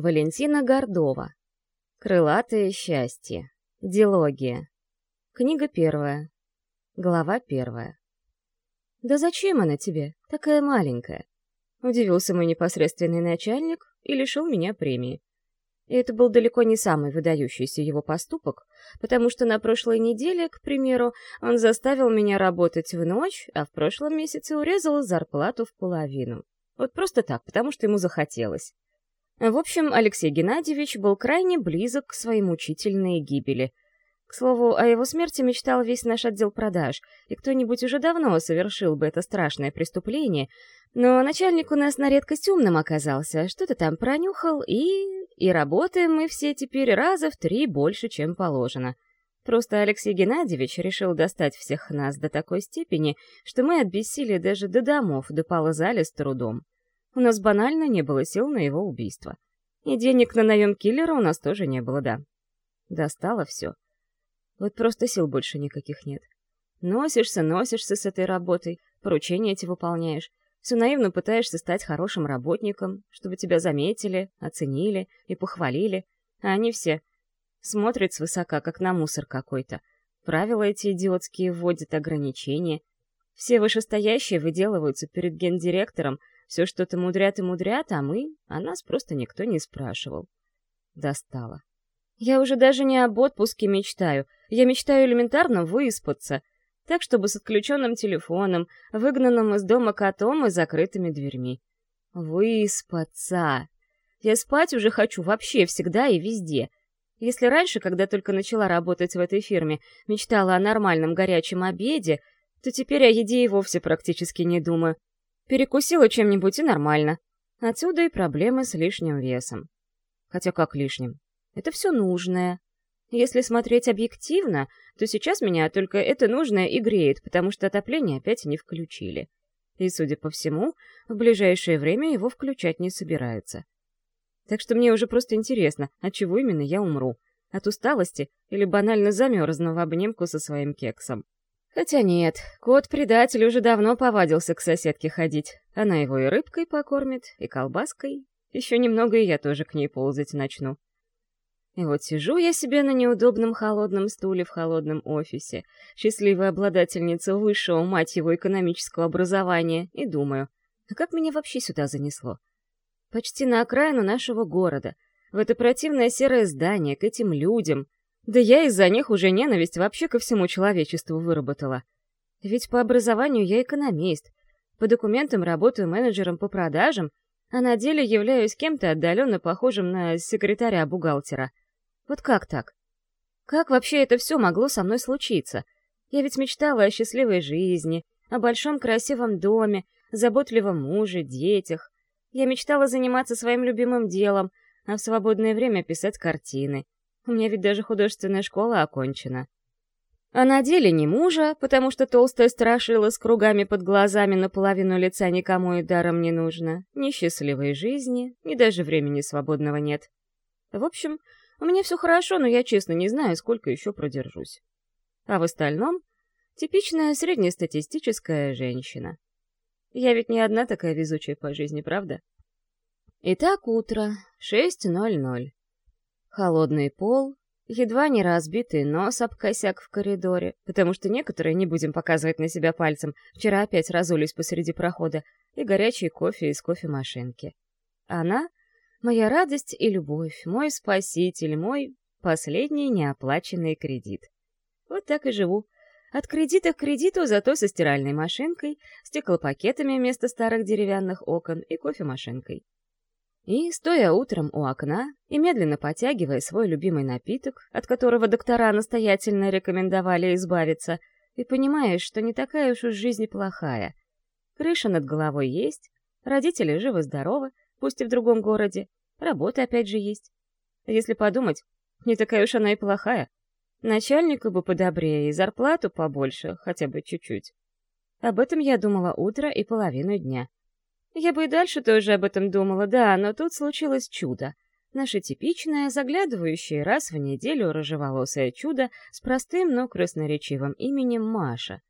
Валентина Гордова. Крылатое счастье. Дилогия. Книга первая. Глава первая. «Да зачем она тебе, такая маленькая?» Удивился мой непосредственный начальник и лишил меня премии. И это был далеко не самый выдающийся его поступок, потому что на прошлой неделе, к примеру, он заставил меня работать в ночь, а в прошлом месяце урезал зарплату в половину. Вот просто так, потому что ему захотелось. В общем, Алексей Геннадьевич был крайне близок к своей мучительной гибели. К слову, о его смерти мечтал весь наш отдел продаж, и кто-нибудь уже давно совершил бы это страшное преступление, но начальник у нас на редкость умным оказался, что-то там пронюхал, и... И работаем мы все теперь раза в три больше, чем положено. Просто Алексей Геннадьевич решил достать всех нас до такой степени, что мы от бессилия даже до домов доползали с трудом. У нас банально не было сил на его убийство. И денег на наем киллера у нас тоже не было, да. Достало все. Вот просто сил больше никаких нет. Носишься, носишься с этой работой, поручения эти выполняешь, все наивно пытаешься стать хорошим работником, чтобы тебя заметили, оценили и похвалили, а они все смотрят свысока, как на мусор какой-то. Правила эти идиотские вводят ограничения. Все вышестоящие выделываются перед гендиректором, все что-то мудрят и мудрят, а мы, а нас просто никто не спрашивал. Достало. Я уже даже не об отпуске мечтаю, я мечтаю элементарно выспаться — так, чтобы с отключенным телефоном, выгнанным из дома котом и закрытыми дверьми. Выспаться. Я спать уже хочу вообще всегда и везде. Если раньше, когда только начала работать в этой фирме, мечтала о нормальном горячем обеде, то теперь о еде и вовсе практически не думаю. Перекусила чем-нибудь и нормально. Отсюда и проблемы с лишним весом. Хотя как лишним? Это все нужное. Если смотреть объективно, то сейчас меня только это нужное и греет, потому что отопление опять не включили. И, судя по всему, в ближайшее время его включать не собираются. Так что мне уже просто интересно, от чего именно я умру. От усталости или банально замерзну в обнимку со своим кексом. Хотя нет, кот-предатель уже давно повадился к соседке ходить. Она его и рыбкой покормит, и колбаской. Еще немного, и я тоже к ней ползать начну. И вот сижу я себе на неудобном холодном стуле в холодном офисе, счастливая обладательница высшего, мать его, экономического образования, и думаю, а как меня вообще сюда занесло? Почти на окраину нашего города, в это противное серое здание, к этим людям. Да я из-за них уже ненависть вообще ко всему человечеству выработала. Ведь по образованию я экономист, по документам работаю менеджером по продажам, а на деле являюсь кем-то отдаленно похожим на секретаря-бухгалтера — вот как так? Как вообще это все могло со мной случиться? Я ведь мечтала о счастливой жизни, о большом красивом доме, заботливом муже, детях. Я мечтала заниматься своим любимым делом, а в свободное время писать картины. У меня ведь даже художественная школа окончена. А на деле не мужа, потому что толстая страшила с кругами под глазами наполовину лица никому и даром не нужно, ни счастливой жизни, ни даже времени свободного нет. В общем, у меня все хорошо, но я честно не знаю, сколько еще продержусь. А в остальном — типичная среднестатистическая женщина. Я ведь не одна такая везучая по жизни, правда? Итак, утро, 6.00. Холодный пол, едва не разбитый нос об косяк в коридоре, потому что некоторые, не будем показывать на себя пальцем, вчера опять разулись посреди прохода, и горячий кофе из кофемашинки. Она Моя радость и любовь, мой спаситель, мой последний неоплаченный кредит. Вот так и живу. От кредита к кредиту, зато со стиральной машинкой, стеклопакетами вместо старых деревянных окон и кофемашинкой. И, стоя утром у окна и медленно потягивая свой любимый напиток, от которого доктора настоятельно рекомендовали избавиться, и понимаешь, что не такая уж уж жизнь плохая. Крыша над головой есть, родители живы-здоровы, пусть и в другом городе. Работа опять же есть. Если подумать, не такая уж она и плохая. Начальнику бы подобрее и зарплату побольше, хотя бы чуть-чуть. Об этом я думала утро и половину дня. Я бы и дальше тоже об этом думала, да, но тут случилось чудо. Наше типичное, заглядывающее раз в неделю рыжеволосое чудо с простым, но красноречивым именем Маша.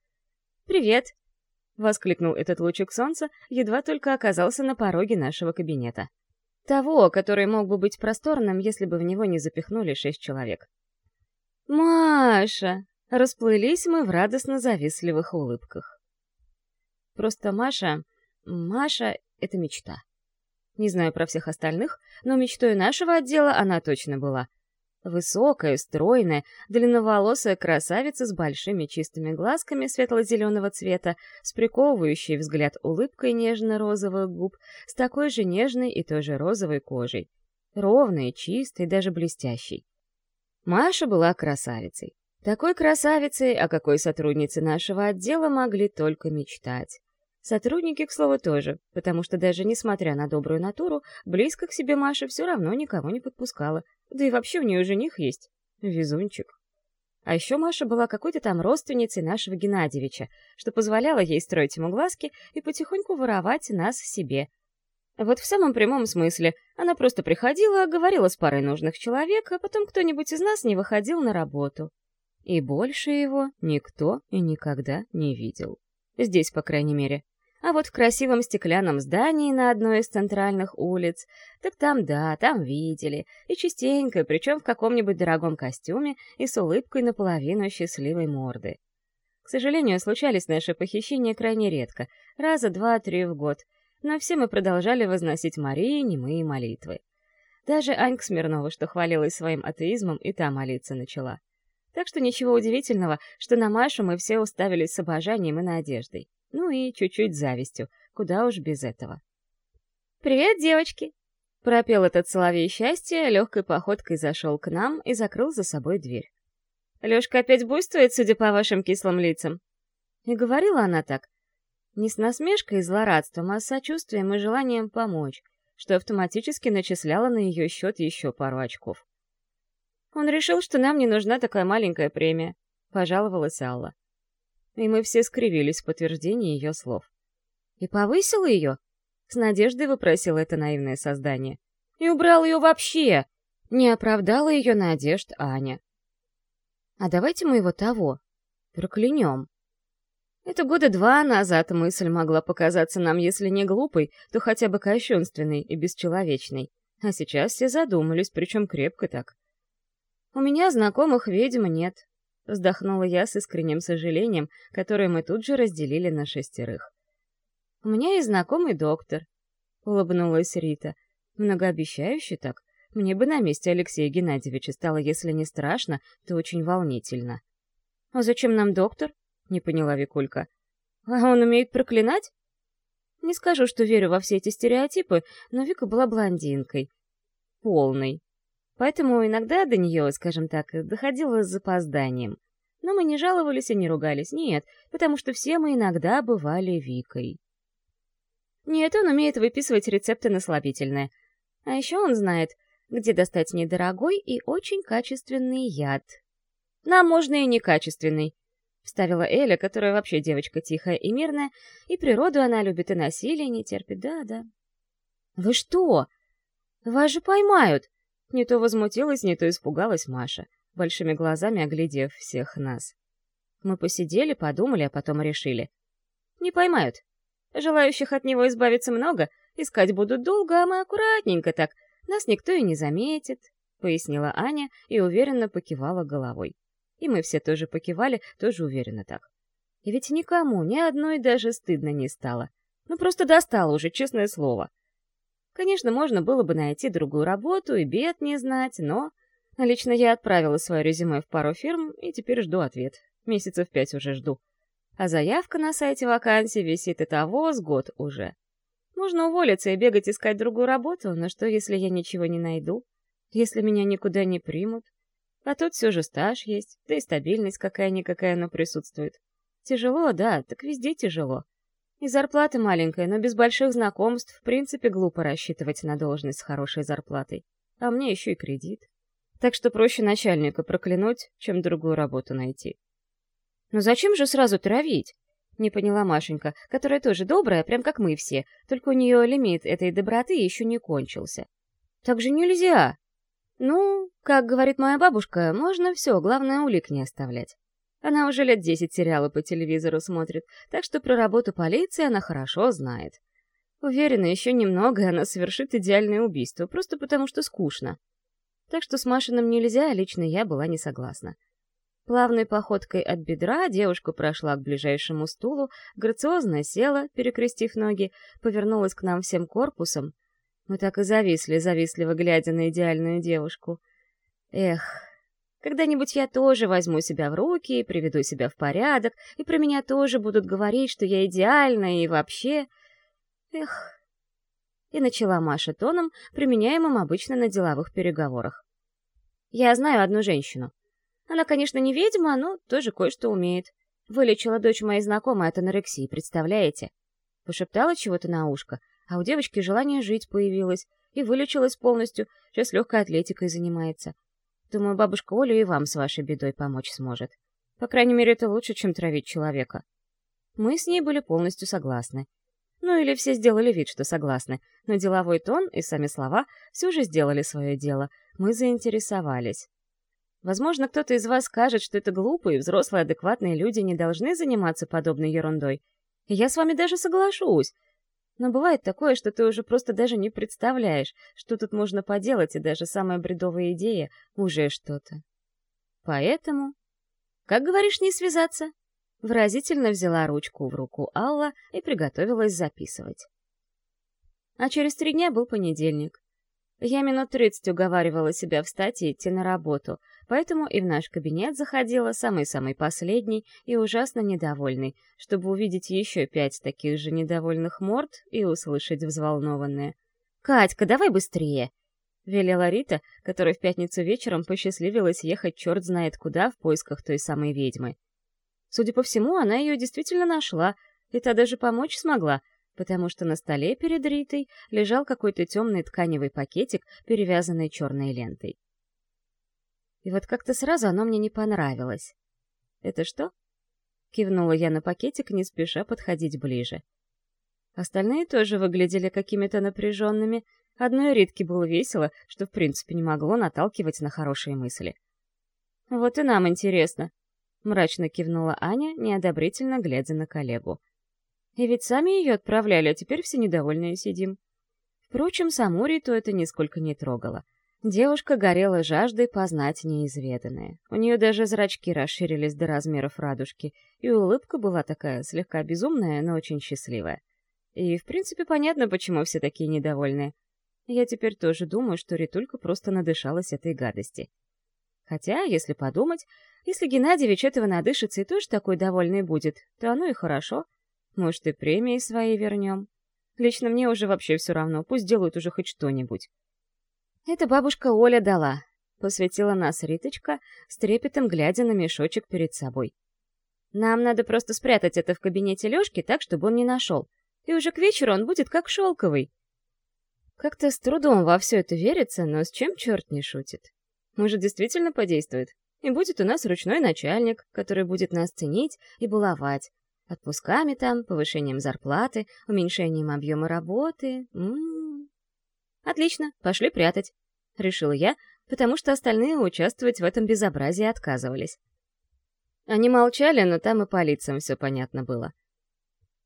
«Привет!» — воскликнул этот лучик солнца, едва только оказался на пороге нашего кабинета. Того, который мог бы быть просторным, если бы в него не запихнули шесть человек. «Маша!» — расплылись мы в радостно-завистливых улыбках. Просто Маша... Маша — это мечта. Не знаю про всех остальных, но мечтой нашего отдела она точно была. Высокая, стройная, длинноволосая красавица с большими чистыми глазками светло-зеленого цвета, с приковывающей взгляд улыбкой нежно-розовых губ, с такой же нежной и тоже розовой кожей. Ровной, чистой, даже блестящей. Маша была красавицей. Такой красавицей, о какой сотрудницы нашего отдела могли только мечтать. Сотрудники, к слову, тоже, потому что даже несмотря на добрую натуру, близко к себе Маша все равно никого не подпускала. Да и вообще у нее жених есть. Везунчик. А еще Маша была какой-то там родственницей нашего Геннадьевича, что позволяло ей строить ему глазки и потихоньку воровать нас себе. Вот в самом прямом смысле. Она просто приходила, говорила с парой нужных человек, а потом кто-нибудь из нас не выходил на работу. И больше его никто и никогда не видел. Здесь, по крайней мере. А вот в красивом стеклянном здании на одной из центральных улиц, так там да, там видели, и частенько, причем в каком-нибудь дорогом костюме и с улыбкой наполовину счастливой морды. К сожалению, случались наши похищения крайне редко, раза два-три в год, но все мы продолжали возносить Марии немые молитвы. Даже Анька Смирнова, что хвалилась своим атеизмом, и та молиться начала. Так что ничего удивительного, что на Машу мы все уставились с обожанием и надеждой. Ну и чуть-чуть завистью, куда уж без этого. «Привет, девочки!» Пропел этот соловей счастья, легкой походкой зашел к нам и закрыл за собой дверь. «Лешка опять буйствует, судя по вашим кислым лицам?» И говорила она так, не с насмешкой и злорадством, а с сочувствием и желанием помочь, что автоматически начисляло на ее счет еще пару очков. «Он решил, что нам не нужна такая маленькая премия», — пожаловалась Алла и мы все скривились в подтверждении ее слов. «И повысил ее?» — с надеждой выпросила это наивное создание. «И убрал ее вообще!» — не оправдала ее надежд Аня. «А давайте мы его того, проклянем». Это года два назад мысль могла показаться нам, если не глупой, то хотя бы кощунственной и бесчеловечной. А сейчас все задумались, причем крепко так. У меня знакомых ведьм нет, Вздохнула я с искренним сожалением, которое мы тут же разделили на шестерых. «У меня есть знакомый доктор», — улыбнулась Рита. «Многообещающе так. Мне бы на месте Алексея Геннадьевича стало, если не страшно, то очень волнительно». «А зачем нам доктор?» — не поняла Викулька. «А он умеет проклинать?» Не скажу, что верю во все эти стереотипы, но Вика была блондинкой. Полной. Поэтому иногда до нее, скажем так, доходило с запозданием. Но мы не жаловались и не ругались, нет, потому что все мы иногда бывали Викой. Нет, он умеет выписывать рецепты на слабительное. А еще он знает, где достать недорогой и очень качественный яд. Нам можно и некачественный, — вставила Эля, которая вообще девочка тихая и мирная, и природу она любит, и насилие не терпит, да-да. «Вы что? Вас же поймают!» Не то возмутилась, не то испугалась Маша, большими глазами оглядев всех нас. Мы посидели, подумали, а потом решили. Не поймают. Желающих от него избавиться много, искать будут долго, а мы аккуратненько так, нас никто и не заметит, — пояснила Аня и уверенно покивала головой. И мы все тоже покивали, тоже уверенно так. И ведь никому, ни одной даже стыдно не стало. Ну просто достало уже, честное слово. Конечно, можно было бы найти другую работу и бед не знать, но... Лично я отправила свое резюме в пару фирм и теперь жду ответ. Месяцев пять уже жду. А заявка на сайте вакансий висит и того с год уже. Можно уволиться и бегать искать другую работу, но что, если я ничего не найду? Если меня никуда не примут? А тут все же стаж есть, да и стабильность какая-никакая, но присутствует. Тяжело, да, так везде тяжело. И зарплата маленькая, но без больших знакомств в принципе глупо рассчитывать на должность с хорошей зарплатой. А мне еще и кредит. Так что проще начальника проклянуть, чем другую работу найти. «Но зачем же сразу травить?» Не поняла Машенька, которая тоже добрая, прям как мы все, только у нее лимит этой доброты еще не кончился. «Так же нельзя!» «Ну, как говорит моя бабушка, можно все, главное улик не оставлять». Она уже лет десять сериалы по телевизору смотрит, так что про работу полиции она хорошо знает. Уверена, еще немного, она совершит идеальное убийство, просто потому что скучно. Так что с Машиным нельзя, лично я была не согласна. Плавной походкой от бедра девушка прошла к ближайшему стулу, грациозно села, перекрестив ноги, повернулась к нам всем корпусом. Мы так и зависли, завистливо глядя на идеальную девушку. Эх, когда-нибудь я тоже возьму себя в руки приведу себя в порядок, и про меня тоже будут говорить, что я идеальна и вообще... Эх... И начала Маша тоном, применяемым обычно на деловых переговорах. Я знаю одну женщину. Она, конечно, не ведьма, но тоже кое-что умеет. Вылечила дочь моей знакомой от анорексии, представляете? Пошептала чего-то на ушко, а у девочки желание жить появилось, и вылечилась полностью, сейчас легкой атлетикой занимается. Думаю, бабушка Оля и вам с вашей бедой помочь сможет. По крайней мере, это лучше, чем травить человека. Мы с ней были полностью согласны. Ну или все сделали вид, что согласны, но деловой тон и сами слова все же сделали свое дело. Мы заинтересовались. Возможно, кто-то из вас скажет, что это глупо, и взрослые адекватные люди не должны заниматься подобной ерундой. И я с вами даже соглашусь. Но бывает такое, что ты уже просто даже не представляешь, что тут можно поделать, и даже самая бредовая идея уже что-то. Поэтому... Как говоришь, не связаться? Выразительно взяла ручку в руку Алла и приготовилась записывать. А через три дня был понедельник. Я минут тридцать уговаривала себя встать и идти на работу, поэтому и в наш кабинет заходила самый-самый последний и ужасно недовольный, чтобы увидеть еще пять таких же недовольных морд и услышать взволнованное. «Катька, давай быстрее!» — велела Рита, которая в пятницу вечером посчастливилась ехать черт знает куда в поисках той самой ведьмы. Судя по всему, она ее действительно нашла, и та даже помочь смогла — потому что на столе перед Ритой лежал какой-то темный тканевый пакетик, перевязанный черной лентой. И вот как-то сразу оно мне не понравилось. «Это что?» — кивнула я на пакетик, не спеша подходить ближе. Остальные тоже выглядели какими-то напряженными. Одной Ритке было весело, что в принципе не могло наталкивать на хорошие мысли. «Вот и нам интересно», — мрачно кивнула Аня, неодобрительно глядя на коллегу. И ведь сами ее отправляли, а теперь все недовольные сидим. Впрочем, саму Риту это нисколько не трогало. Девушка горела жаждой познать неизведанное. У нее даже зрачки расширились до размеров радужки, и улыбка была такая слегка безумная, но очень счастливая. И, в принципе, понятно, почему все такие недовольные. Я теперь тоже думаю, что Ритулька просто надышалась этой гадости. Хотя, если подумать, если Геннадьевич этого надышится и тоже такой довольный будет, то оно и хорошо — может, и премии свои вернем. Лично мне уже вообще все равно, пусть делают уже хоть что-нибудь. Это бабушка Оля дала, посвятила нас Риточка, с трепетом глядя на мешочек перед собой. Нам надо просто спрятать это в кабинете Лёшки так, чтобы он не нашел. И уже к вечеру он будет как шелковый. Как-то с трудом во все это верится, но с чем черт не шутит? Может, действительно подействует? И будет у нас ручной начальник, который будет нас ценить и баловать, Отпусками там, повышением зарплаты, уменьшением объема работы. М -м -м. Отлично, пошли прятать, решила я, потому что остальные участвовать в этом безобразии отказывались. Они молчали, но там и по лицам все понятно было.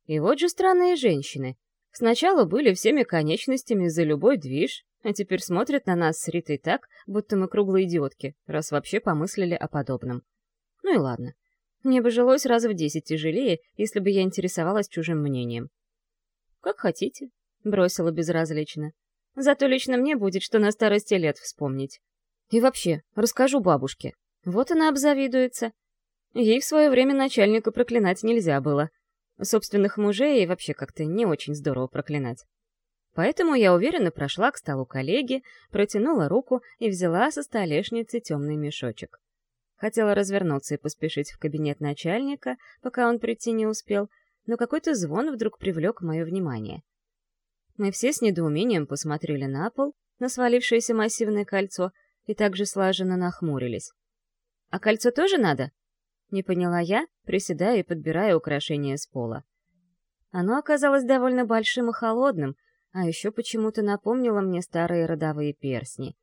И вот же странные женщины. Сначала были всеми конечностями за любой движ, а теперь смотрят на нас с Ритой так, будто мы круглые идиотки, раз вообще помыслили о подобном. Ну и ладно. Мне бы жилось раз в десять тяжелее, если бы я интересовалась чужим мнением. «Как хотите», — бросила безразлично. «Зато лично мне будет, что на старости лет вспомнить. И вообще, расскажу бабушке. Вот она обзавидуется. Ей в свое время начальника проклинать нельзя было. Собственных мужей вообще как-то не очень здорово проклинать. Поэтому я уверенно прошла к столу коллеги, протянула руку и взяла со столешницы темный мешочек. Хотела развернуться и поспешить в кабинет начальника, пока он прийти не успел, но какой-то звон вдруг привлек мое внимание. Мы все с недоумением посмотрели на пол, на свалившееся массивное кольцо, и также слаженно нахмурились. «А кольцо тоже надо?» — не поняла я, приседая и подбирая украшение с пола. Оно оказалось довольно большим и холодным, а еще почему-то напомнило мне старые родовые перстни.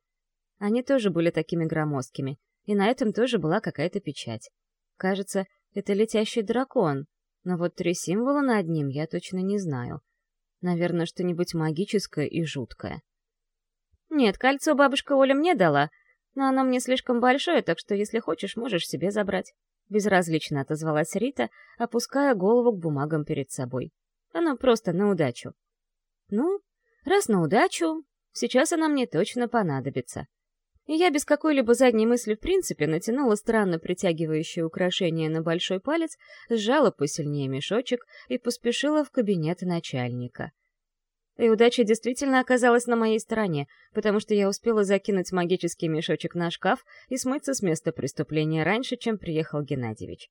Они тоже были такими громоздкими — и на этом тоже была какая-то печать. Кажется, это летящий дракон, но вот три символа над ним я точно не знаю. Наверное, что-нибудь магическое и жуткое. Нет, кольцо бабушка Оля мне дала, но оно мне слишком большое, так что, если хочешь, можешь себе забрать. Безразлично отозвалась Рита, опуская голову к бумагам перед собой. Оно просто на удачу. Ну, раз на удачу, сейчас она мне точно понадобится. И я без какой-либо задней мысли в принципе натянула странно притягивающее украшение на большой палец, сжала посильнее мешочек и поспешила в кабинет начальника. И удача действительно оказалась на моей стороне, потому что я успела закинуть магический мешочек на шкаф и смыться с места преступления раньше, чем приехал Геннадьевич.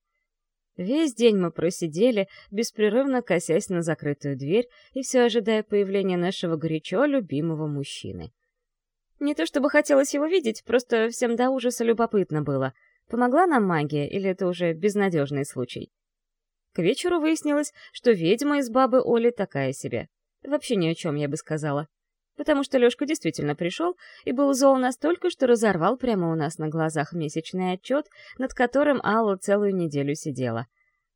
Весь день мы просидели, беспрерывно косясь на закрытую дверь и все ожидая появления нашего горячо любимого мужчины. Не то чтобы хотелось его видеть, просто всем до ужаса любопытно было. Помогла нам магия, или это уже безнадежный случай? К вечеру выяснилось, что ведьма из бабы Оли такая себе. Вообще ни о чем, я бы сказала. Потому что Лёшка действительно пришел и был зол настолько, что разорвал прямо у нас на глазах месячный отчет, над которым Алла целую неделю сидела.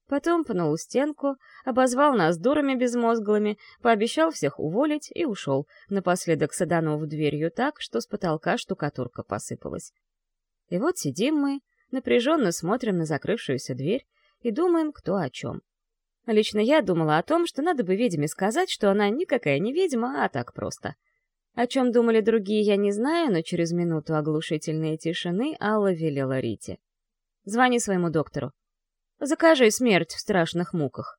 Потом пнул стенку, обозвал нас дурами безмозглыми, пообещал всех уволить и ушел, напоследок саданув дверью так, что с потолка штукатурка посыпалась. И вот сидим мы, напряженно смотрим на закрывшуюся дверь и думаем, кто о чем. Лично я думала о том, что надо бы ведьме сказать, что она никакая не ведьма, а так просто. О чем думали другие, я не знаю, но через минуту оглушительной тишины Алла велела Рите. «Звони своему доктору. Закажи смерть в страшных муках».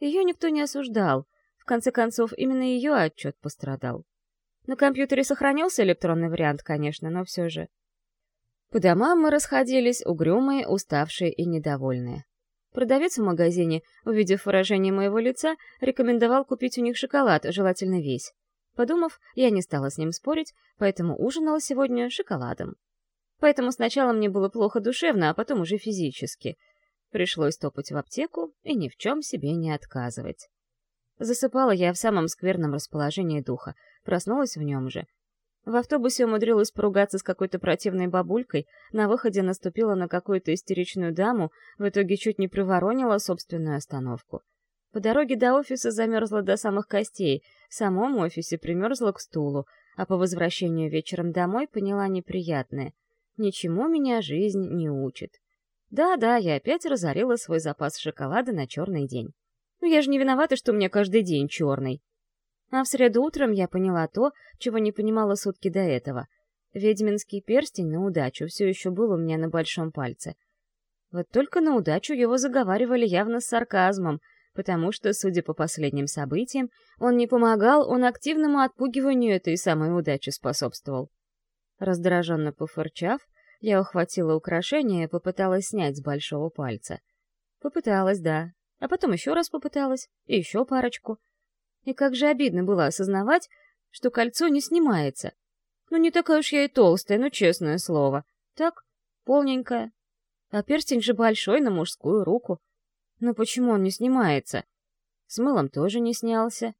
Ее никто не осуждал. В конце концов, именно ее отчет пострадал. На компьютере сохранился электронный вариант, конечно, но все же. По домам мы расходились, угрюмые, уставшие и недовольные. Продавец в магазине, увидев выражение моего лица, рекомендовал купить у них шоколад, желательно весь. Подумав, я не стала с ним спорить, поэтому ужинала сегодня шоколадом. Поэтому сначала мне было плохо душевно, а потом уже физически. Пришлось топать в аптеку и ни в чем себе не отказывать. Засыпала я в самом скверном расположении духа, проснулась в нем же, в автобусе умудрилась поругаться с какой-то противной бабулькой, на выходе наступила на какую-то истеричную даму, в итоге чуть не приворонила собственную остановку. По дороге до офиса замерзла до самых костей, в самом офисе примерзла к стулу, а по возвращению вечером домой поняла неприятное. Ничему меня жизнь не учит. Да-да, я опять разорила свой запас шоколада на черный день. Ну я же не виновата, что у меня каждый день черный. А в среду утром я поняла то, чего не понимала сутки до этого. Ведьминский перстень на удачу все еще был у меня на большом пальце. Вот только на удачу его заговаривали явно с сарказмом, потому что, судя по последним событиям, он не помогал, он активному отпугиванию этой самой удачи способствовал. Раздраженно пофырчав, я ухватила украшение и попыталась снять с большого пальца. Попыталась, да. А потом еще раз попыталась, и еще парочку — и как же обидно было осознавать, что кольцо не снимается. Ну, не такая уж я и толстая, ну, честное слово. Так, полненькая. А перстень же большой, на мужскую руку. Но почему он не снимается? С мылом тоже не снялся.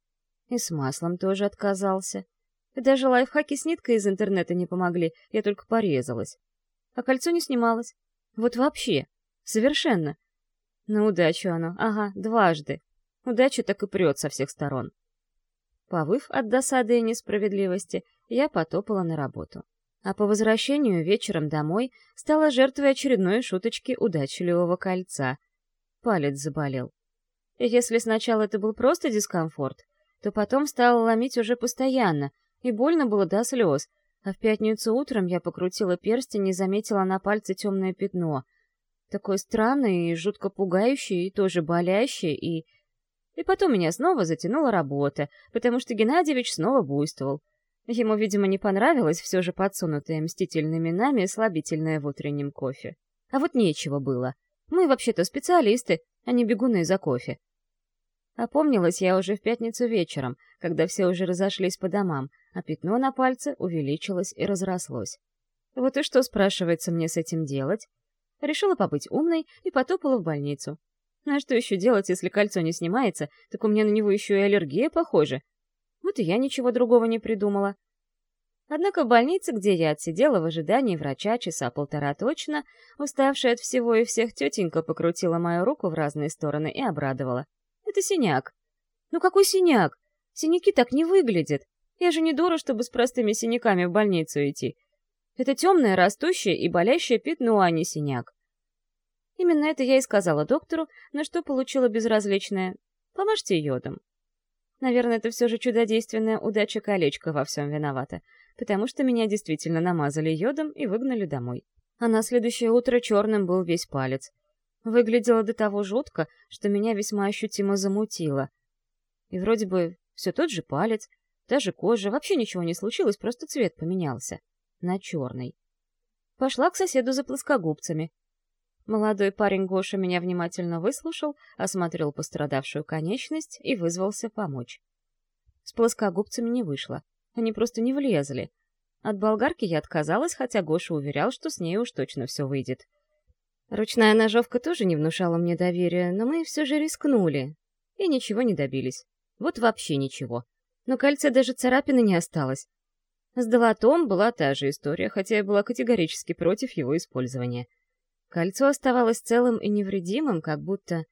И с маслом тоже отказался. И даже лайфхаки с ниткой из интернета не помогли, я только порезалась. А кольцо не снималось. Вот вообще. Совершенно. На удачу оно, ага, дважды. Удача так и прет со всех сторон. Повыв от досады и несправедливости, я потопала на работу. А по возвращению вечером домой стала жертвой очередной шуточки удачливого кольца. Палец заболел. Если сначала это был просто дискомфорт, то потом стало ломить уже постоянно, и больно было до слез, а в пятницу утром я покрутила перстень и заметила на пальце темное пятно. Такое странное и жутко пугающее, и тоже болящее, и и потом меня снова затянула работа, потому что Геннадьевич снова буйствовал. Ему, видимо, не понравилось все же подсунутое мстительными нами слабительное в утреннем кофе. А вот нечего было. Мы вообще-то специалисты, а не бегуны за кофе. Опомнилась я уже в пятницу вечером, когда все уже разошлись по домам, а пятно на пальце увеличилось и разрослось. Вот и что, спрашивается, мне с этим делать? Решила побыть умной и потопала в больницу. А что еще делать, если кольцо не снимается, так у меня на него еще и аллергия, похоже. Вот и я ничего другого не придумала. Однако в больнице, где я отсидела в ожидании врача часа полтора точно, уставшая от всего и всех тетенька покрутила мою руку в разные стороны и обрадовала. «Это синяк». «Ну какой синяк? Синяки так не выглядят. Я же не дура, чтобы с простыми синяками в больницу идти. Это темное, растущее и болящее пятно, а не синяк. Именно это я и сказала доктору, на что получила безразличное «помажьте йодом». Наверное, это все же чудодейственная удача колечко во всем виновата, потому что меня действительно намазали йодом и выгнали домой. А на следующее утро черным был весь палец. Выглядело до того жутко, что меня весьма ощутимо замутило. И вроде бы все тот же палец, та же кожа, вообще ничего не случилось, просто цвет поменялся. На черный. Пошла к соседу за плоскогубцами. Молодой парень Гоша меня внимательно выслушал, осмотрел пострадавшую конечность и вызвался помочь. С плоскогубцами не вышло. Они просто не влезли. От болгарки я отказалась, хотя Гоша уверял, что с ней уж точно все выйдет. Ручная ножовка тоже не внушала мне доверия, но мы все же рискнули. И ничего не добились. Вот вообще ничего. Но кольце даже царапины не осталось. С долотом была та же история, хотя я была категорически против его использования. Кольцо оставалось целым и невредимым, как будто...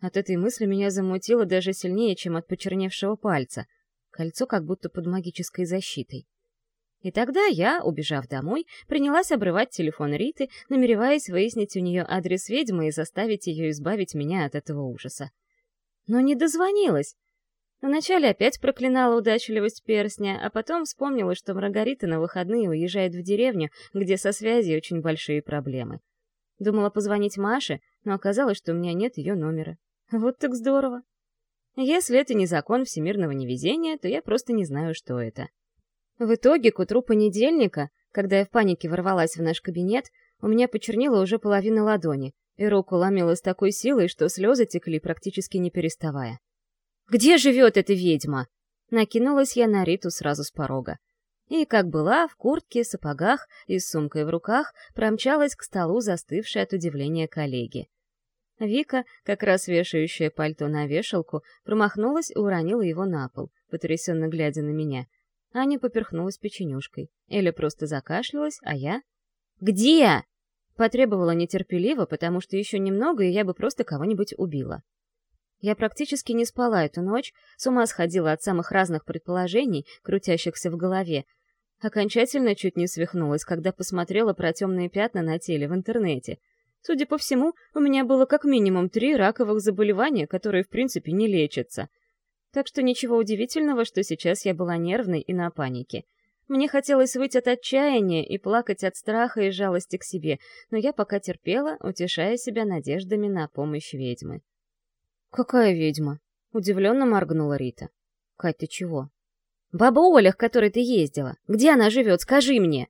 От этой мысли меня замутило даже сильнее, чем от почерневшего пальца. Кольцо как будто под магической защитой. И тогда я, убежав домой, принялась обрывать телефон Риты, намереваясь выяснить у нее адрес ведьмы и заставить ее избавить меня от этого ужаса. Но не дозвонилась. Вначале опять проклинала удачливость перстня, а потом вспомнила, что Маргарита на выходные уезжает в деревню, где со связью очень большие проблемы. Думала позвонить Маше, но оказалось, что у меня нет ее номера. Вот так здорово. Если это не закон всемирного невезения, то я просто не знаю, что это. В итоге, к утру понедельника, когда я в панике ворвалась в наш кабинет, у меня почернела уже половина ладони, и руку ломила с такой силой, что слезы текли практически не переставая. «Где живет эта ведьма?» Накинулась я на Риту сразу с порога и, как была, в куртке, сапогах и с сумкой в руках, промчалась к столу, застывшей от удивления коллеги. Вика, как раз вешающая пальто на вешалку, промахнулась и уронила его на пол, потрясенно глядя на меня. Аня поперхнулась печенюшкой. Эля просто закашлялась, а я... «Где?» Потребовала нетерпеливо, потому что еще немного, и я бы просто кого-нибудь убила. Я практически не спала эту ночь, с ума сходила от самых разных предположений, крутящихся в голове, Окончательно чуть не свихнулась, когда посмотрела про темные пятна на теле в интернете. Судя по всему, у меня было как минимум три раковых заболевания, которые в принципе не лечатся. Так что ничего удивительного, что сейчас я была нервной и на панике. Мне хотелось выйти от отчаяния и плакать от страха и жалости к себе, но я пока терпела, утешая себя надеждами на помощь ведьмы. «Какая ведьма?» — удивленно моргнула Рита. «Кать, ты чего?» Баба Оля, к которой ты ездила. Где она живет, скажи мне!»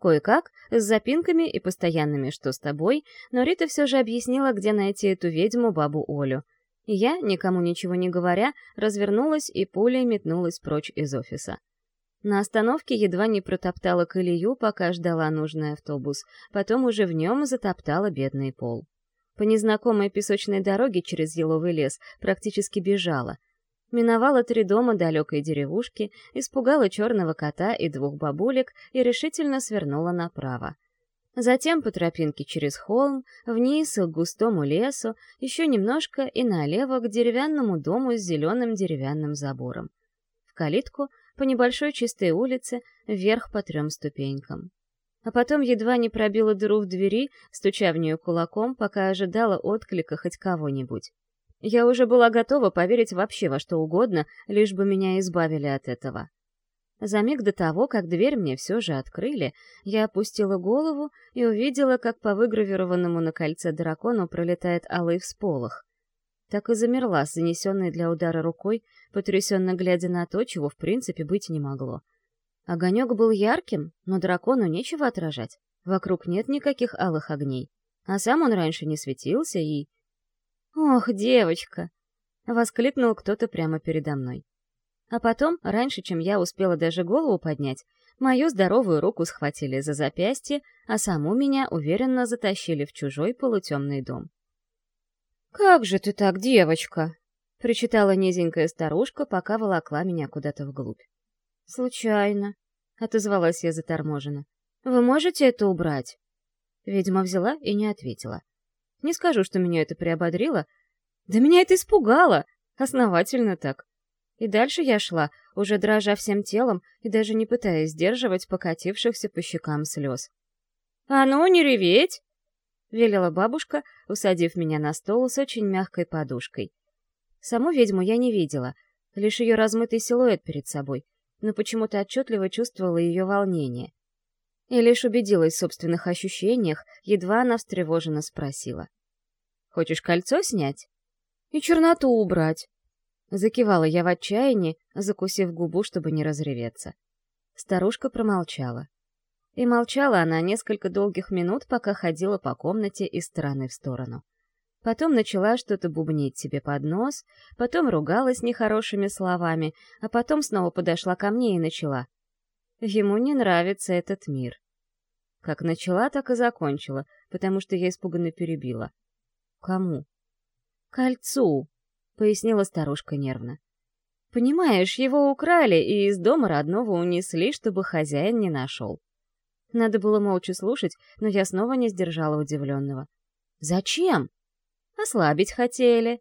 Кое-как, с запинками и постоянными «что с тобой», но Рита все же объяснила, где найти эту ведьму, бабу Олю. Я, никому ничего не говоря, развернулась и пулей метнулась прочь из офиса. На остановке едва не протоптала колею, пока ждала нужный автобус, потом уже в нем затоптала бедный пол. По незнакомой песочной дороге через еловый лес практически бежала — миновала три дома далекой деревушки, испугала черного кота и двух бабулек и решительно свернула направо. Затем по тропинке через холм, вниз к густому лесу, еще немножко и налево к деревянному дому с зеленым деревянным забором. В калитку по небольшой чистой улице вверх по трем ступенькам. А потом едва не пробила дыру в двери, стуча в нее кулаком, пока ожидала отклика хоть кого-нибудь. Я уже была готова поверить вообще во что угодно, лишь бы меня избавили от этого. За миг до того, как дверь мне все же открыли, я опустила голову и увидела, как по выгравированному на кольце дракону пролетает алый всполох. Так и замерла, занесенной для удара рукой, потрясенно глядя на то, чего в принципе быть не могло. Огонек был ярким, но дракону нечего отражать. Вокруг нет никаких алых огней. А сам он раньше не светился и «Ох, девочка!» — воскликнул кто-то прямо передо мной. А потом, раньше, чем я успела даже голову поднять, мою здоровую руку схватили за запястье, а саму меня уверенно затащили в чужой полутемный дом. «Как же ты так, девочка?» — причитала низенькая старушка, пока волокла меня куда-то вглубь. «Случайно», — отозвалась я заторможенно. «Вы можете это убрать?» Ведьма взяла и не ответила. Не скажу, что меня это приободрило. Да меня это испугало. Основательно так. И дальше я шла, уже дрожа всем телом и даже не пытаясь сдерживать покатившихся по щекам слез. «А ну, не реветь!» — велела бабушка, усадив меня на стол с очень мягкой подушкой. Саму ведьму я не видела, лишь ее размытый силуэт перед собой, но почему-то отчетливо чувствовала ее волнение. И лишь убедилась в собственных ощущениях, едва она встревоженно спросила. «Хочешь кольцо снять?» «И черноту убрать», Закивала я в отчаянии, закусив губу, чтобы не разреветься. Старушка промолчала. И молчала она несколько долгих минут, пока ходила по комнате из стороны в сторону. Потом начала что-то бубнить себе под нос, потом ругалась нехорошими словами, а потом снова подошла ко мне и начала. Ему не нравится этот мир. Как начала, так и закончила, потому что я испуганно перебила. Кому? Кольцу, пояснила старушка нервно. Понимаешь, его украли и из дома родного унесли, чтобы хозяин не нашел. Надо было молча слушать, но я снова не сдержала удивленного. «Зачем?» «Ослабить хотели.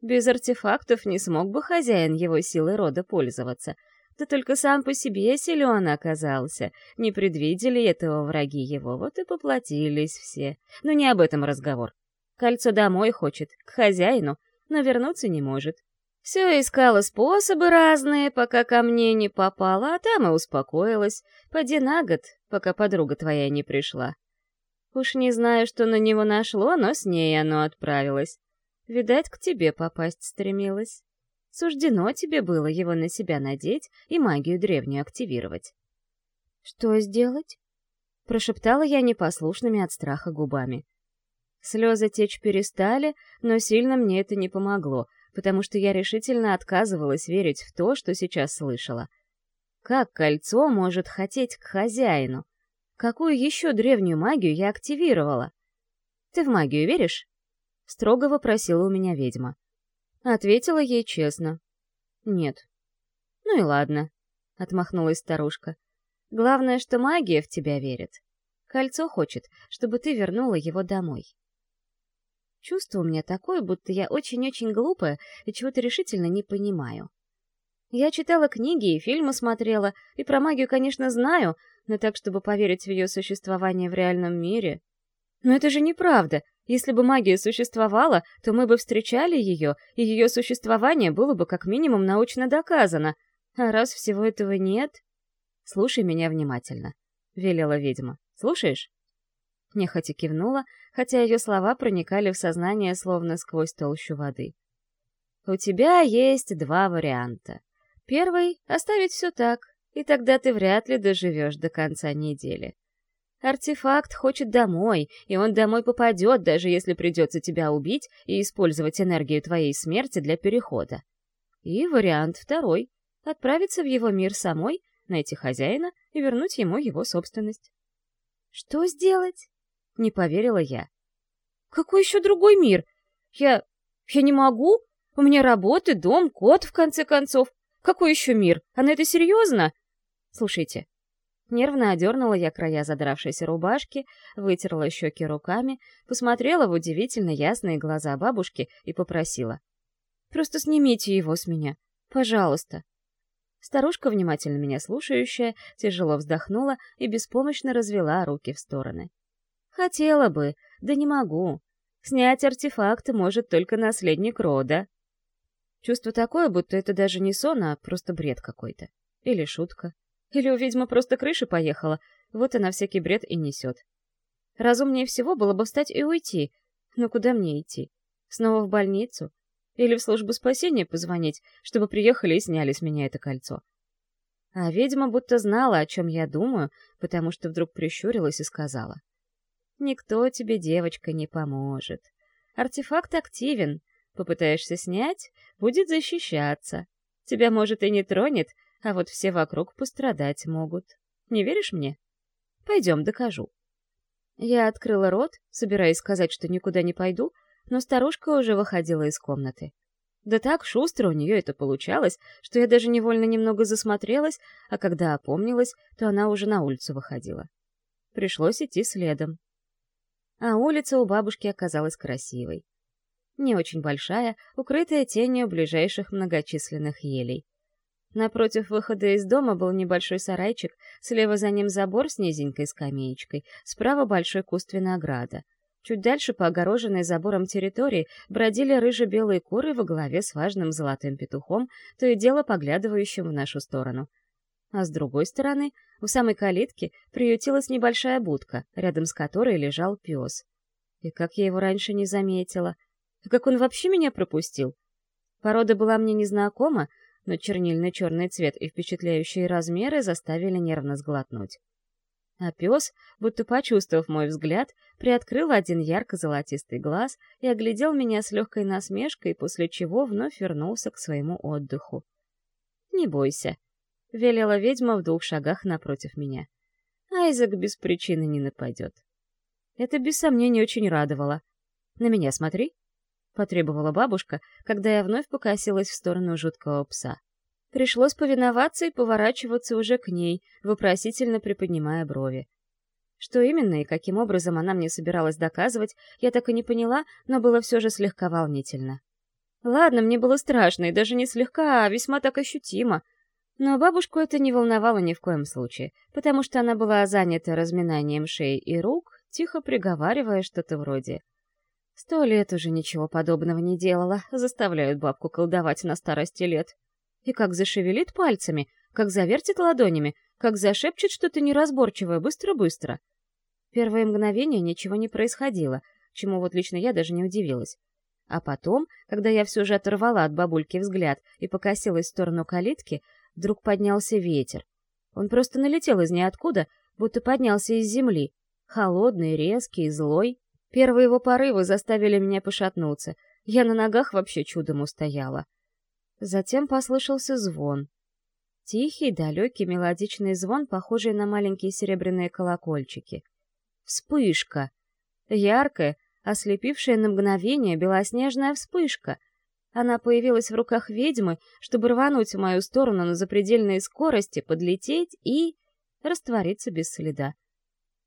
Без артефактов не смог бы хозяин его силой рода пользоваться. Да только сам по себе силен оказался. Не предвидели этого враги его, вот и поплатились все. Но не об этом разговор. Кольцо домой хочет, к хозяину, но вернуться не может. Все искала способы разные, пока ко мне не попала, а там и успокоилась. Поди на год, пока подруга твоя не пришла. Уж не знаю, что на него нашло, но с ней оно отправилось. Видать, к тебе попасть стремилась. Суждено тебе было его на себя надеть и магию древнюю активировать. «Что сделать?» — прошептала я непослушными от страха губами. Слезы течь перестали, но сильно мне это не помогло, потому что я решительно отказывалась верить в то, что сейчас слышала. Как кольцо может хотеть к хозяину? Какую еще древнюю магию я активировала? Ты в магию веришь? Строго вопросила у меня ведьма. Ответила ей честно. Нет. Ну и ладно, отмахнулась старушка. Главное, что магия в тебя верит. Кольцо хочет, чтобы ты вернула его домой. Чувство у меня такое, будто я очень-очень глупая и чего-то решительно не понимаю. Я читала книги и фильмы смотрела, и про магию, конечно, знаю, но так, чтобы поверить в ее существование в реальном мире... Но это же неправда. Если бы магия существовала, то мы бы встречали ее, и ее существование было бы как минимум научно доказано. А раз всего этого нет... Слушай меня внимательно, — велела ведьма. Слушаешь? Нехотя кивнула, хотя ее слова проникали в сознание словно сквозь толщу воды. «У тебя есть два варианта. Первый — оставить все так, и тогда ты вряд ли доживешь до конца недели. Артефакт хочет домой, и он домой попадет, даже если придется тебя убить и использовать энергию твоей смерти для перехода. И вариант второй — отправиться в его мир самой, найти хозяина и вернуть ему его собственность. Что сделать? Не поверила я. Какой еще другой мир? Я... я не могу? У меня работа, дом, кот, в конце концов. Какой еще мир? Она это серьезно? Слушайте. Нервно одернула я края задравшейся рубашки, вытерла щеки руками, посмотрела в удивительно ясные глаза бабушки и попросила. «Просто снимите его с меня. Пожалуйста». Старушка, внимательно меня слушающая, тяжело вздохнула и беспомощно развела руки в стороны. Хотела бы, да не могу. Снять артефакт может только наследник рода. Чувство такое, будто это даже не сон, а просто бред какой-то. Или шутка. Или у ведьмы просто крыша поехала, вот она всякий бред и несет. Разумнее всего было бы встать и уйти. Но куда мне идти? Снова в больницу? Или в службу спасения позвонить, чтобы приехали и сняли с меня это кольцо? А ведьма будто знала, о чем я думаю, потому что вдруг прищурилась и сказала. Никто тебе, девочка, не поможет. Артефакт активен. Попытаешься снять — будет защищаться. Тебя, может, и не тронет, а вот все вокруг пострадать могут. Не веришь мне? Пойдем, докажу. Я открыла рот, собираясь сказать, что никуда не пойду, но старушка уже выходила из комнаты. Да так шустро у нее это получалось, что я даже невольно немного засмотрелась, а когда опомнилась, то она уже на улицу выходила. Пришлось идти следом а улица у бабушки оказалась красивой. Не очень большая, укрытая тенью ближайших многочисленных елей. Напротив выхода из дома был небольшой сарайчик, слева за ним забор с низенькой скамеечкой, справа большой куст винограда. Чуть дальше по огороженной забором территории бродили рыже-белые куры во главе с важным золотым петухом, то и дело поглядывающим в нашу сторону. А с другой стороны, у самой калитки приютилась небольшая будка, рядом с которой лежал пес. И как я его раньше не заметила. Как он вообще меня пропустил? Порода была мне незнакома, но чернильный черный цвет и впечатляющие размеры заставили нервно сглотнуть. А пес, будто почувствовав мой взгляд, приоткрыл один ярко-золотистый глаз и оглядел меня с легкой насмешкой, после чего вновь вернулся к своему отдыху. «Не бойся», — велела ведьма в двух шагах напротив меня. «Айзек без причины не нападет». Это без сомнения очень радовало. «На меня смотри», — потребовала бабушка, когда я вновь покосилась в сторону жуткого пса. Пришлось повиноваться и поворачиваться уже к ней, вопросительно приподнимая брови. Что именно и каким образом она мне собиралась доказывать, я так и не поняла, но было все же слегка волнительно. Ладно, мне было страшно, и даже не слегка, а весьма так ощутимо. Но бабушку это не волновало ни в коем случае, потому что она была занята разминанием шеи и рук, тихо приговаривая что-то вроде «Сто лет уже ничего подобного не делала, заставляют бабку колдовать на старости лет». И как зашевелит пальцами, как завертит ладонями, как зашепчет что-то неразборчивое быстро-быстро. Первое мгновение ничего не происходило, чему вот лично я даже не удивилась. А потом, когда я все же оторвала от бабульки взгляд и покосилась в сторону калитки, вдруг поднялся ветер. Он просто налетел из ниоткуда, будто поднялся из земли. Холодный, резкий, злой. Первые его порывы заставили меня пошатнуться. Я на ногах вообще чудом устояла. Затем послышался звон. Тихий, далекий, мелодичный звон, похожий на маленькие серебряные колокольчики. Вспышка! Яркая, ослепившая на мгновение белоснежная вспышка. Она появилась в руках ведьмы, чтобы рвануть в мою сторону на запредельной скорости, подлететь и... раствориться без следа.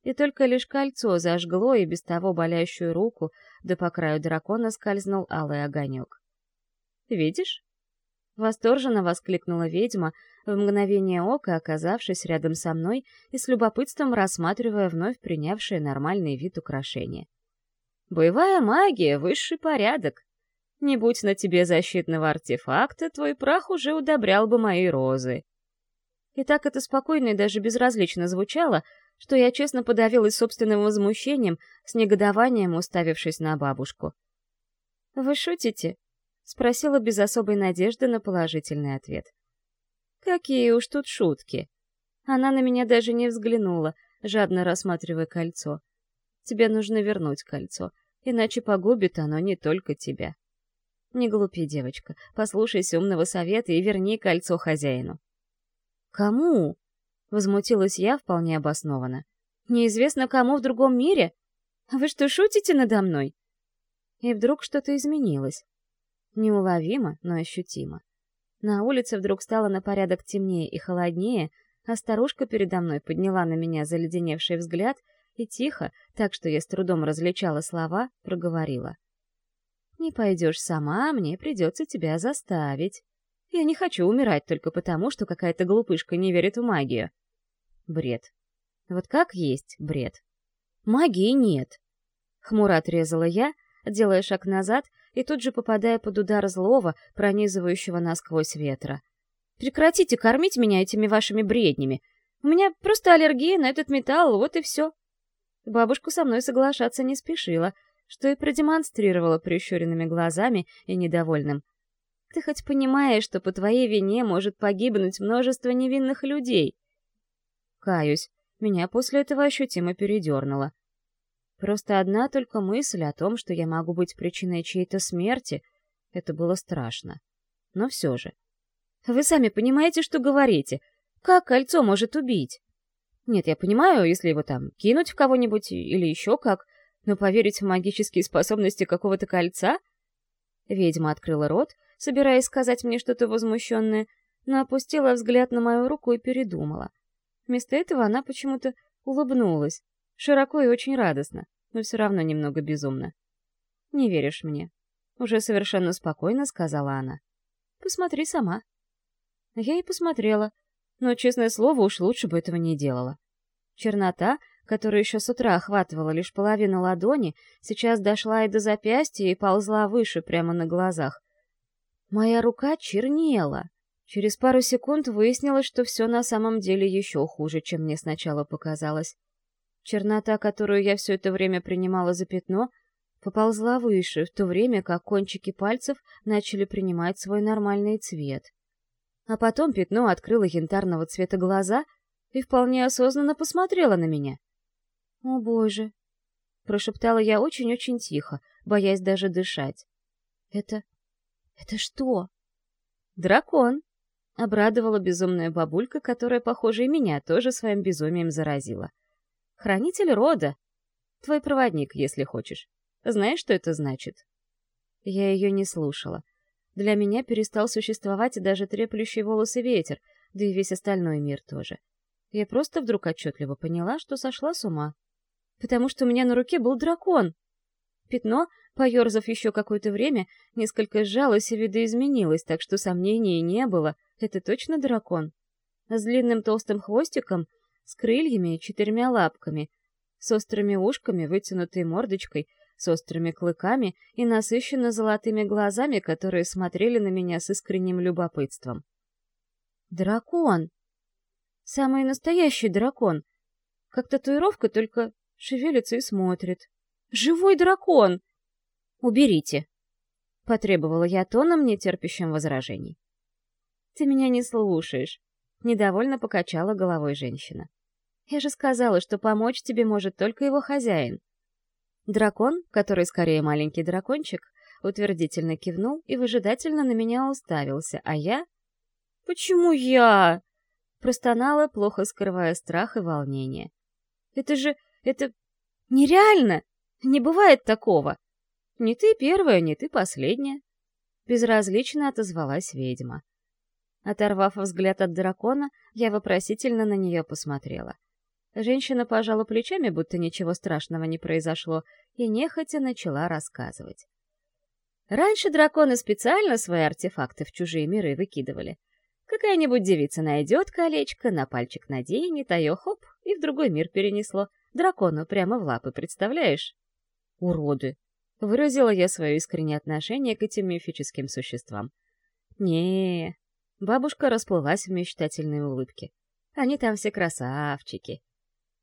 И только лишь кольцо зажгло и без того болящую руку, да по краю дракона скользнул алый огонек. «Видишь?» Восторженно воскликнула ведьма, в мгновение ока оказавшись рядом со мной и с любопытством рассматривая вновь принявшее нормальный вид украшения. «Боевая магия — высший порядок. Не будь на тебе защитного артефакта, твой прах уже удобрял бы мои розы». И так это спокойно и даже безразлично звучало, что я честно подавилась собственным возмущением, с негодованием уставившись на бабушку. «Вы шутите?» — спросила без особой надежды на положительный ответ. «Какие уж тут шутки!» Она на меня даже не взглянула, жадно рассматривая кольцо. «Тебе нужно вернуть кольцо, иначе погубит оно не только тебя». «Не глупи, девочка, послушайся умного совета и верни кольцо хозяину». «Кому?» — возмутилась я вполне обоснованно. «Неизвестно кому в другом мире? Вы что, шутите надо мной?» И вдруг что-то изменилось. Неуловимо, но ощутимо. На улице вдруг стало на порядок темнее и холоднее, а старушка передо мной подняла на меня заледеневший взгляд и тихо, так что я с трудом различала слова, проговорила. «Не пойдешь сама, мне придется тебя заставить. Я не хочу умирать только потому, что какая-то глупышка не верит в магию». Бред. Вот как есть бред. Магии нет. Хмуро отрезала я, делая шаг назад и тут же попадая под удар злого, пронизывающего насквозь ветра. «Прекратите кормить меня этими вашими бреднями! У меня просто аллергия на этот металл, вот и все!» Бабушка со мной соглашаться не спешила, что и продемонстрировала прищуренными глазами и недовольным. «Ты хоть понимаешь, что по твоей вине может погибнуть множество невинных людей?» Каюсь, меня после этого ощутимо передернуло. Просто одна только мысль о том, что я могу быть причиной чьей-то смерти, это было страшно. Но все же. Вы сами понимаете, что говорите. Как кольцо может убить? Нет, я понимаю, если его там кинуть в кого-нибудь или еще как, но поверить в магические способности какого-то кольца? Ведьма открыла рот, собираясь сказать мне что-то возмущенное, но опустила взгляд на мою руку и передумала. Вместо этого она почему-то улыбнулась, Широко и очень радостно, но все равно немного безумно. «Не веришь мне?» Уже совершенно спокойно сказала она. «Посмотри сама». Я и посмотрела, но, честное слово, уж лучше бы этого не делала. Чернота, которая еще с утра охватывала лишь половину ладони, сейчас дошла и до запястья и ползла выше прямо на глазах. Моя рука чернела. Через пару секунд выяснилось, что все на самом деле еще хуже, чем мне сначала показалось. Чернота, которую я все это время принимала за пятно, поползла выше, в то время как кончики пальцев начали принимать свой нормальный цвет. А потом пятно открыло янтарного цвета глаза и вполне осознанно посмотрело на меня. «О, боже!» — прошептала я очень-очень тихо, боясь даже дышать. «Это... это что?» «Дракон!» — обрадовала безумная бабулька, которая, похоже, и меня тоже своим безумием заразила. «Хранитель рода! Твой проводник, если хочешь. Знаешь, что это значит?» Я ее не слушала. Для меня перестал существовать даже треплющий волосы ветер, да и весь остальной мир тоже. Я просто вдруг отчетливо поняла, что сошла с ума. Потому что у меня на руке был дракон. Пятно, поерзав еще какое-то время, несколько сжалось и видоизменилось, так что сомнений не было. Это точно дракон. С длинным толстым хвостиком, с крыльями и четырьмя лапками, с острыми ушками, вытянутой мордочкой — с острыми клыками и насыщенно золотыми глазами, которые смотрели на меня с искренним любопытством. Дракон! Самый настоящий дракон! Как татуировка, только шевелится и смотрит. Живой дракон! Уберите! Потребовала я тоном, не терпящим возражений. Ты меня не слушаешь. Недовольно покачала головой женщина. Я же сказала, что помочь тебе может только его хозяин. Дракон, который скорее маленький дракончик, утвердительно кивнул и выжидательно на меня уставился, а я... «Почему я?» Простонала, плохо скрывая страх и волнение. «Это же... это... нереально! Не бывает такого!» «Не ты первая, не ты последняя!» Безразлично отозвалась ведьма. Оторвав взгляд от дракона, я вопросительно на нее посмотрела. Женщина пожала плечами, будто ничего страшного не произошло, и нехотя начала рассказывать. Раньше драконы специально свои артефакты в чужие миры выкидывали. Какая-нибудь девица найдет колечко, на пальчик наденет, а ее хоп, и в другой мир перенесло. Дракону прямо в лапы, представляешь? Уроды! Выразила я свое искреннее отношение к этим мифическим существам. не Бабушка расплылась в мечтательной улыбке. Они там все красавчики.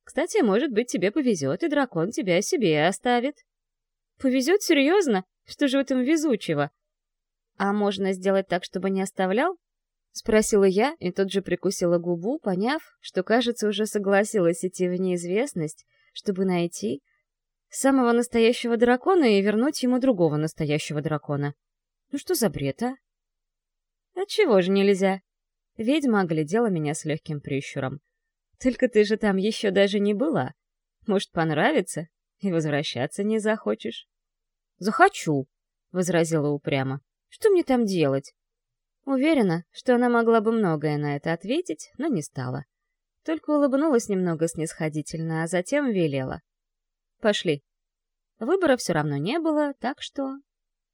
Кстати, может быть, тебе повезет, и дракон тебя себе оставит. Повезет серьезно? Что же в этом везучего? А можно сделать так, чтобы не оставлял? Спросила я, и тут же прикусила губу, поняв, что, кажется, уже согласилась идти в неизвестность, чтобы найти самого настоящего дракона и вернуть ему другого настоящего дракона. Ну что за бред, а? Отчего же нельзя? Ведьма оглядела меня с легким прищуром. Только ты же там еще даже не была. Может, понравится? И возвращаться не захочешь?» «Захочу», — возразила упрямо. «Что мне там делать?» Уверена, что она могла бы многое на это ответить, но не стала. Только улыбнулась немного снисходительно, а затем велела. «Пошли». Выбора все равно не было, так что